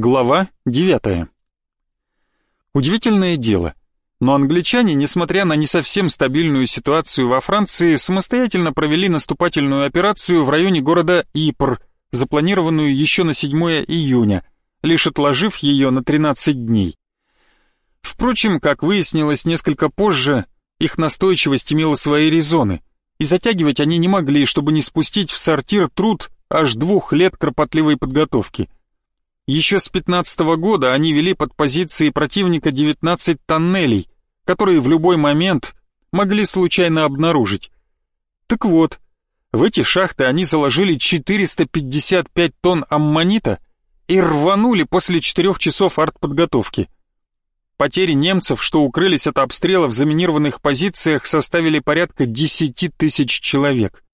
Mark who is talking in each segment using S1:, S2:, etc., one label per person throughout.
S1: Глава 9. Удивительное дело, но англичане, несмотря на не совсем стабильную ситуацию во Франции, самостоятельно провели наступательную операцию в районе города Ипр, запланированную еще на 7 июня, лишь отложив ее на 13 дней. Впрочем, как выяснилось несколько позже, их настойчивость имела свои резоны, и затягивать они не могли, чтобы не спустить в сортир труд аж двух лет кропотливой подготовки. Еще с 15 -го года они вели под позиции противника 19 тоннелей, которые в любой момент могли случайно обнаружить. Так вот, в эти шахты они заложили 455 тонн аммонита и рванули после четырех часов артподготовки. Потери немцев, что укрылись от обстрела в заминированных позициях, составили порядка 10 тысяч человек.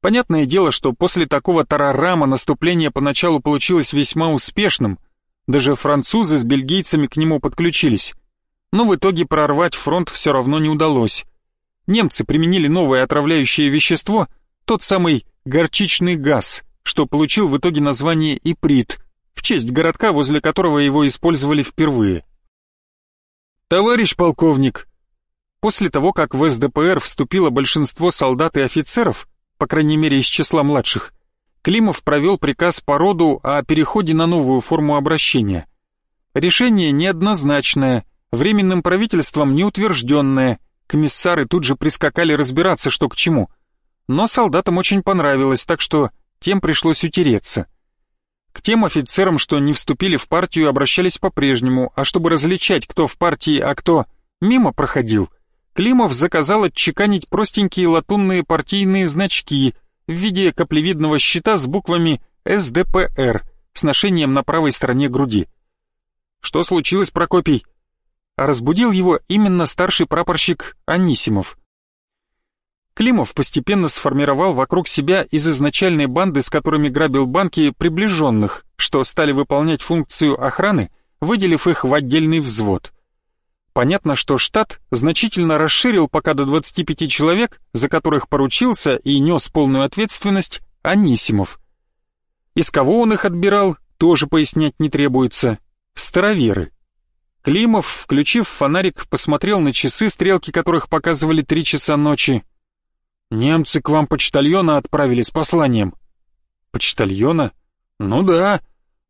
S1: Понятное дело, что после такого тарарама наступление поначалу получилось весьма успешным, даже французы с бельгийцами к нему подключились. Но в итоге прорвать фронт все равно не удалось. Немцы применили новое отравляющее вещество, тот самый горчичный газ, что получил в итоге название иприт, в честь городка, возле которого его использовали впервые. «Товарищ полковник!» После того, как в СДПР вступило большинство солдат и офицеров, по крайней мере из числа младших, Климов провел приказ по роду о переходе на новую форму обращения. Решение неоднозначное, временным правительством неутвержденное, комиссары тут же прискакали разбираться, что к чему. Но солдатам очень понравилось, так что тем пришлось утереться. К тем офицерам, что не вступили в партию, обращались по-прежнему, а чтобы различать, кто в партии, а кто мимо проходил – Климов заказал отчеканить простенькие латунные партийные значки в виде каплевидного щита с буквами «СДПР» с ношением на правой стороне груди. «Что случилось, Прокопий?» А разбудил его именно старший прапорщик Анисимов. Климов постепенно сформировал вокруг себя из изначальной банды, с которыми грабил банки, приближенных, что стали выполнять функцию охраны, выделив их в отдельный взвод – Понятно, что штат значительно расширил пока до 25 человек, за которых поручился и нес полную ответственность Анисимов. Из кого он их отбирал, тоже пояснять не требуется. Староверы. Климов, включив фонарик, посмотрел на часы, стрелки которых показывали три часа ночи. «Немцы к вам почтальона отправили с посланием». «Почтальона? Ну да.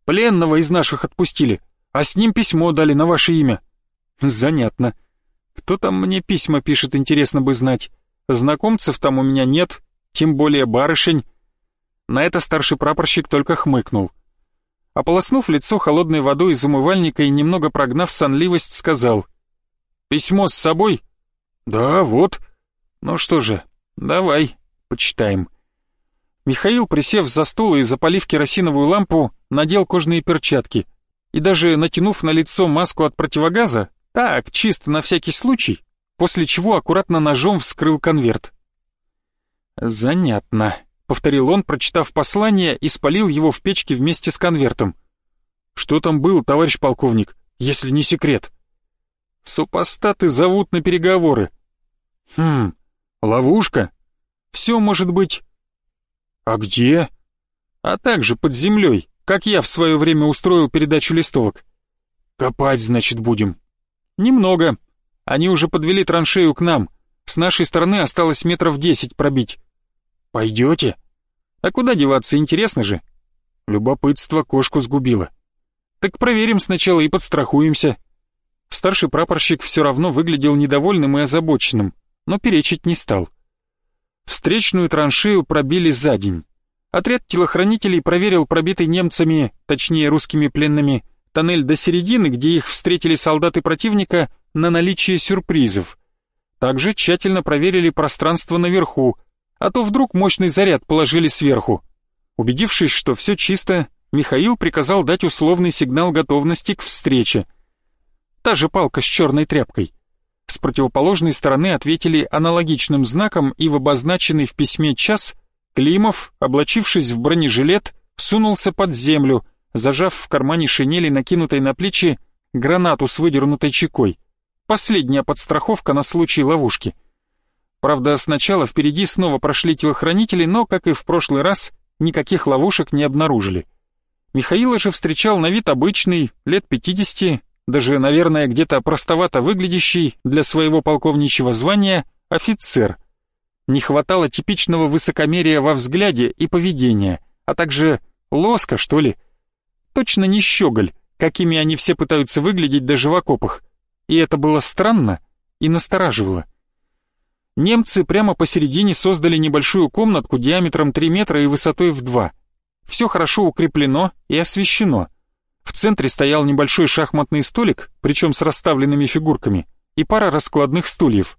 S1: Пленного из наших отпустили, а с ним письмо дали на ваше имя». Занятно. Кто там мне письма пишет, интересно бы знать. Знакомцев там у меня нет, тем более барышень. На это старший прапорщик только хмыкнул. Ополоснув лицо холодной водой из умывальника и немного прогнав сонливость, сказал. «Письмо с собой?» «Да, вот». «Ну что же, давай, почитаем». Михаил, присев за стул и запалив керосиновую лампу, надел кожные перчатки и даже натянув на лицо маску от противогаза, так, чисто на всякий случай, после чего аккуратно ножом вскрыл конверт. «Занятно», — повторил он, прочитав послание и спалил его в печке вместе с конвертом. «Что там было, товарищ полковник, если не секрет?» «Супостаты зовут на переговоры». «Хм, ловушка? Все может быть...» «А где?» «А также под землей, как я в свое время устроил передачу листовок». «Копать, значит, будем», «Немного. Они уже подвели траншею к нам. С нашей стороны осталось метров десять пробить». «Пойдете?» «А куда деваться, интересно же?» Любопытство кошку сгубило. «Так проверим сначала и подстрахуемся». Старший прапорщик все равно выглядел недовольным и озабоченным, но перечить не стал. Встречную траншею пробили за день. Отряд телохранителей проверил пробитый немцами, точнее русскими пленными, тоннель до середины, где их встретили солдаты противника, на наличие сюрпризов. Также тщательно проверили пространство наверху, а то вдруг мощный заряд положили сверху. Убедившись, что все чисто, Михаил приказал дать условный сигнал готовности к встрече. Та же палка с черной тряпкой. С противоположной стороны ответили аналогичным знаком и в обозначенный в письме час Климов, облачившись в бронежилет, сунулся под землю, зажав в кармане шинели, накинутой на плечи, гранату с выдернутой чекой. Последняя подстраховка на случай ловушки. Правда, сначала впереди снова прошли телохранители, но, как и в прошлый раз, никаких ловушек не обнаружили. Михаила же встречал на вид обычный, лет 50, даже, наверное, где-то простовато выглядящий для своего полковничьего звания офицер. Не хватало типичного высокомерия во взгляде и поведении, а также лоска, что ли. Точно не щеголь, какими они все пытаются выглядеть даже в окопах. И это было странно и настораживало. Немцы прямо посередине создали небольшую комнатку диаметром 3 метра и высотой в 2. Все хорошо укреплено и освещено. В центре стоял небольшой шахматный столик, причем с расставленными фигурками, и пара раскладных стульев.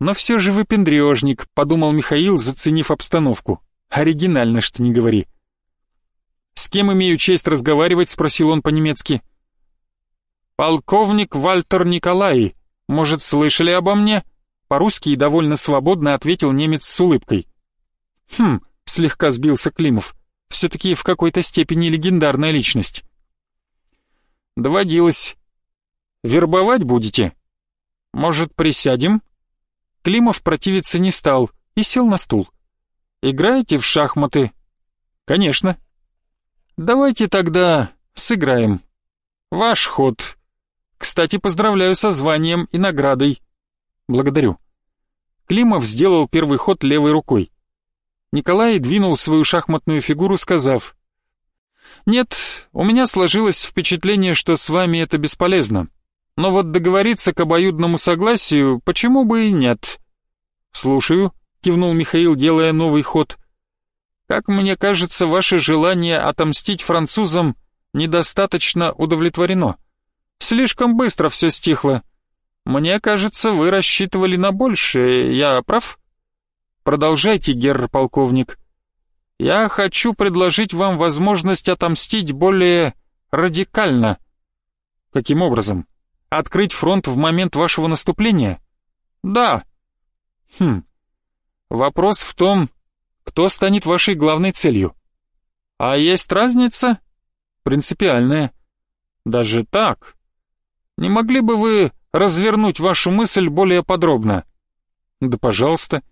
S1: Но все же выпендрежник, подумал Михаил, заценив обстановку. Оригинально, что не говори. «С кем имею честь разговаривать?» — спросил он по-немецки. «Полковник Вальтер Николай. Может, слышали обо мне?» По-русски и довольно свободно ответил немец с улыбкой. «Хм», — слегка сбился Климов все-таки в какой-то степени легендарная личность. Доводилось. Вербовать будете? Может, присядем? Климов противиться не стал и сел на стул. Играете в шахматы? Конечно. Давайте тогда сыграем. Ваш ход. Кстати, поздравляю со званием и наградой. Благодарю. Климов сделал первый ход левой рукой. Николай двинул свою шахматную фигуру, сказав, «Нет, у меня сложилось впечатление, что с вами это бесполезно. Но вот договориться к обоюдному согласию, почему бы и нет?» «Слушаю», — кивнул Михаил, делая новый ход. «Как мне кажется, ваше желание отомстить французам недостаточно удовлетворено. Слишком быстро все стихло. Мне кажется, вы рассчитывали на большее, я прав?» Продолжайте, герр полковник. Я хочу предложить вам возможность отомстить более радикально. Каким образом? Открыть фронт в момент вашего наступления? Да. Хм. Вопрос в том, кто станет вашей главной целью. А есть разница? Принципиальная. Даже так? Не могли бы вы развернуть вашу мысль более подробно? Да, пожалуйста.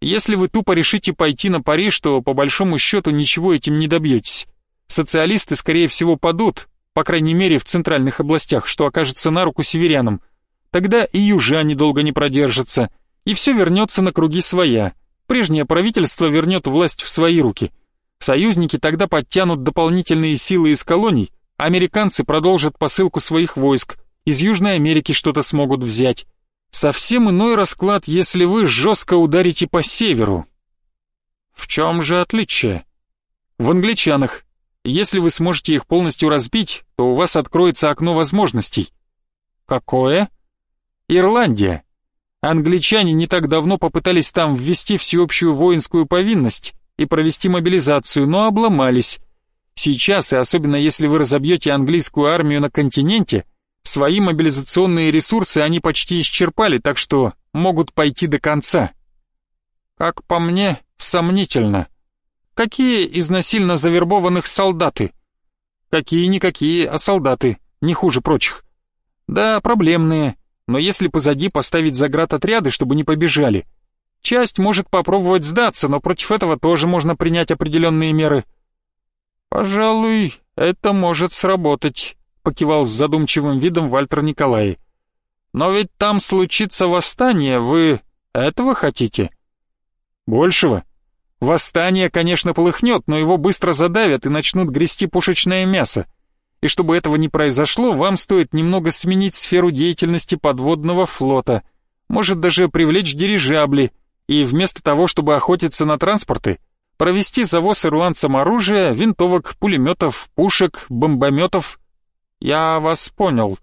S1: Если вы тупо решите пойти на Париж, то по большому счету ничего этим не добьетесь. Социалисты, скорее всего, падут, по крайней мере в центральных областях, что окажется на руку северянам. Тогда и южане долго не продержатся, и все вернется на круги своя. Прежнее правительство вернет власть в свои руки. Союзники тогда подтянут дополнительные силы из колоний, американцы продолжат посылку своих войск, из Южной Америки что-то смогут взять. Совсем иной расклад, если вы жестко ударите по северу. В чем же отличие? В англичанах. Если вы сможете их полностью разбить, то у вас откроется окно возможностей. Какое? Ирландия. Англичане не так давно попытались там ввести всеобщую воинскую повинность и провести мобилизацию, но обломались. Сейчас, и особенно если вы разобьете английскую армию на континенте, Свои мобилизационные ресурсы они почти исчерпали, так что могут пойти до конца. Как по мне, сомнительно. Какие из насильно завербованных солдаты? Какие-никакие, а солдаты, не хуже прочих. Да, проблемные, но если позади поставить заградотряды, чтобы не побежали, часть может попробовать сдаться, но против этого тоже можно принять определенные меры. Пожалуй, это может сработать покивал с задумчивым видом Вальтер Николай. «Но ведь там случится восстание, вы этого хотите?» «Большего?» «Восстание, конечно, полыхнет, но его быстро задавят и начнут грести пушечное мясо. И чтобы этого не произошло, вам стоит немного сменить сферу деятельности подводного флота, может даже привлечь дирижабли, и вместо того, чтобы охотиться на транспорты, провести завоз ирландцам оружия, винтовок, пулеметов, пушек, бомбометов «Я вас понял.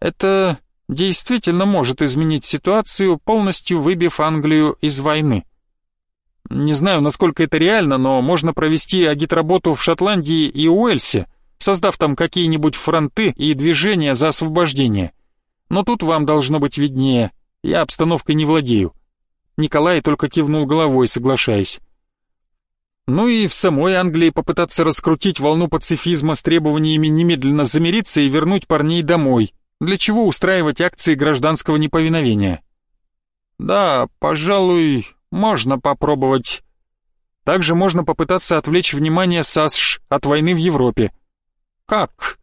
S1: Это действительно может изменить ситуацию, полностью выбив Англию из войны. Не знаю, насколько это реально, но можно провести агитработу в Шотландии и Уэльсе, создав там какие-нибудь фронты и движения за освобождение. Но тут вам должно быть виднее, я обстановкой не владею». Николай только кивнул головой, соглашаясь. Ну и в самой Англии попытаться раскрутить волну пацифизма с требованиями немедленно замириться и вернуть парней домой, для чего устраивать акции гражданского неповиновения. Да, пожалуй, можно попробовать. Также можно попытаться отвлечь внимание САСШ от войны в Европе. Как?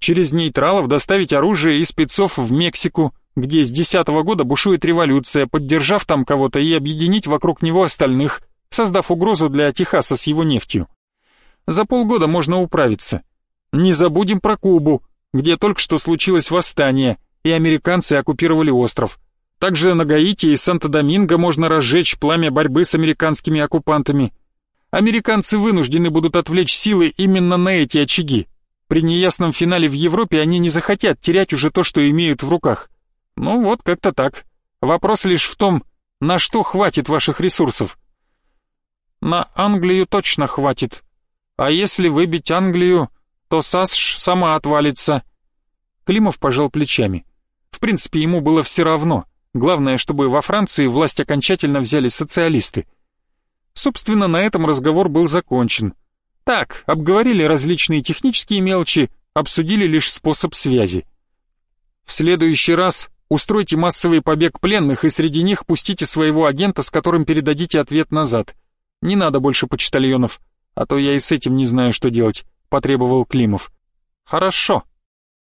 S1: Через нейтралов доставить оружие и спецов в Мексику, где с десятого года бушует революция, поддержав там кого-то и объединить вокруг него остальных, создав угрозу для Техаса с его нефтью. За полгода можно управиться. Не забудем про Кубу, где только что случилось восстание, и американцы оккупировали остров. Также на Гаити и Санто-Доминго можно разжечь пламя борьбы с американскими оккупантами. Американцы вынуждены будут отвлечь силы именно на эти очаги. При неясном финале в Европе они не захотят терять уже то, что имеют в руках. Ну вот, как-то так. Вопрос лишь в том, на что хватит ваших ресурсов. На Англию точно хватит. А если выбить Англию, то САСШ сама отвалится. Климов пожал плечами. В принципе, ему было все равно. Главное, чтобы во Франции власть окончательно взяли социалисты. Собственно, на этом разговор был закончен. Так, обговорили различные технические мелочи, обсудили лишь способ связи. В следующий раз устройте массовый побег пленных и среди них пустите своего агента, с которым передадите ответ назад. Не надо больше почтальонов, а то я и с этим не знаю, что делать», — потребовал Климов. «Хорошо»,